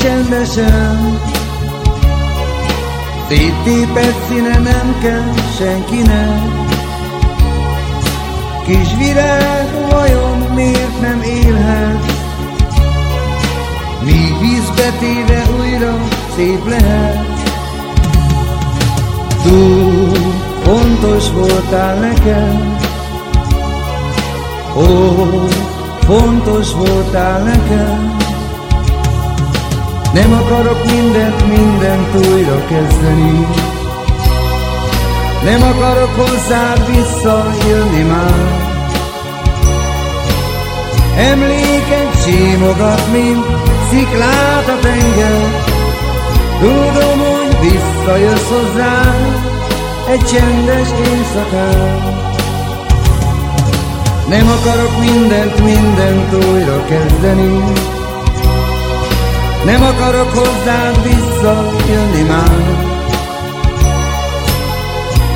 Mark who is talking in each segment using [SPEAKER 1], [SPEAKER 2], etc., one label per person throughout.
[SPEAKER 1] csend Széttépett színe nem kell senkinek. Kis virág vajon miért nem élhet? Míg vízbe téve újra szép lehet. Túl fontos voltál nekem Ó, fontos voltál nekem. Nem akarok mindent, mindent újra kezdeni. Nem akarok hozzád visszajönni már. Emlékek simogat, mint sziklát a tenger. Tudom, hogy visszajössz hozzám egy csendes éjszakán Nem akarok mindent, mindent újra kezdeni. Nem akarok hozzád visszajönni már.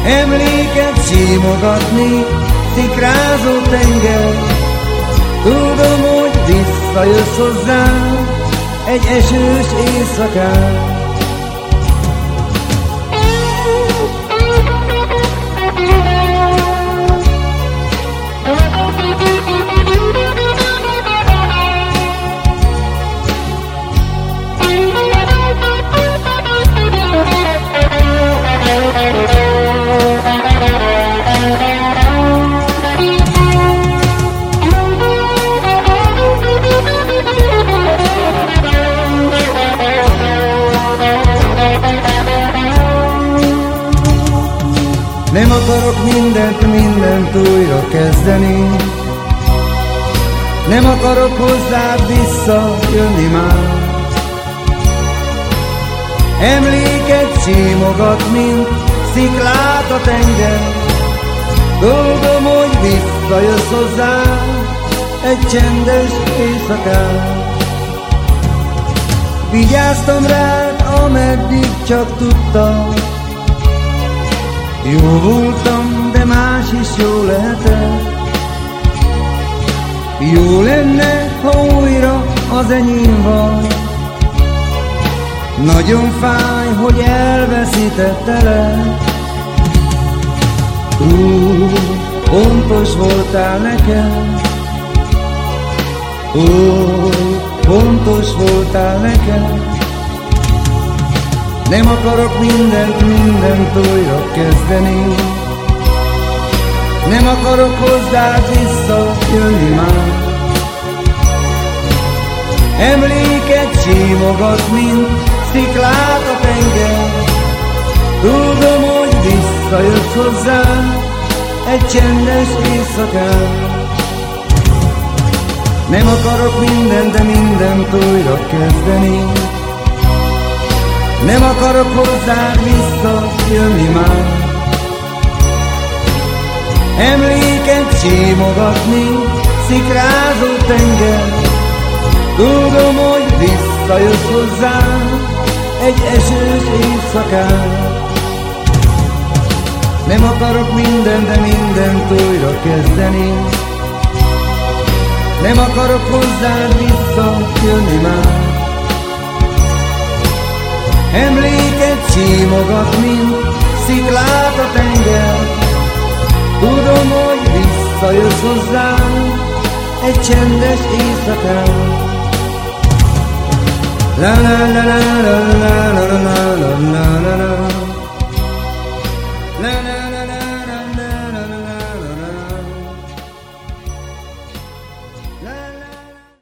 [SPEAKER 1] Emléket simogatni, szikrázó tenger Tudom, hogy visszajössz hozzám egy esős éjszakán akarok mindent, mindent újra kezdeni. Nem akarok hozzád visszajönni már. Emléket simogat, mint sziklát a tenger. Dolgom, hogy visszajössz hozzám egy csendes éjszakán. Vigyáztam rád, ameddig csak tudtam jó voltam, de más is jó lehetett. Jó lenne, ha újra az enyém van. Nagyon fáj, hogy elveszítettelek. Ú, pontos voltál nekem. Ó, pontos voltál nekem nem akarok mindent, mindent újra kezdeni. Nem akarok hozzád visszajönni már. Emléket simogat, mint sziklát a tenger. Tudom, hogy visszajössz hozzám egy csendes éjszakán. Nem akarok mindent, de mindent újra kezdeni nem akarok hozzád visszajönni már. Emléket simogatni, szikrázó tenger Tudom, hogy visszajössz hozzám egy esős éjszakán. Nem akarok minden, de mindent újra kezdeni. Nem akarok hozzád visszajönni már Emléket simogat, mint sziklát a tenger Tudom, hogy visszajössz hozzám egy csendes éjszakán La la la la la la la